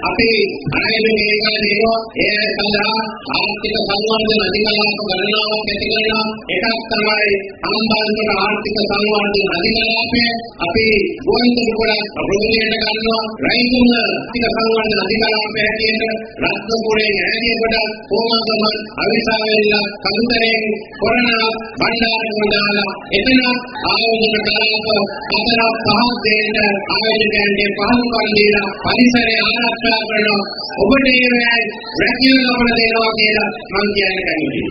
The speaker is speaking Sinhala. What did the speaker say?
අපි ආයෙත් මේක දෙනවා ඒ සඳහා ආර්ථික සංවර්ධන අධිකාරික ගණනාවක් ඇති කරනවා. එකක් තමයි සම්බන්ධ ආර්ථික සංවර්ධන අධිකාරිය අපි ගෝවින්ද කොට ප්‍රෝග්‍රෑම් ගන්නවා. රයිතුම ආර්ථික සංවර්ධන අධිකාරිය හැටියට රත්නපුරේ ඈදියකට කොමගම අවිසාවෙල්ල කඳුතරෙන් කොරණ බණ්ඩාරගොඩාල එතන ආයෝජන කලාප අතර පහක් දෙන්න ආයෝජකයන්ගේ පහසුකම් දීලා පරිසරය ආරක්ෂා කරනවා. ඔබට ඒ රැකියාව ලබන දෙනවා කියලා මම කියන්න. කැමතියි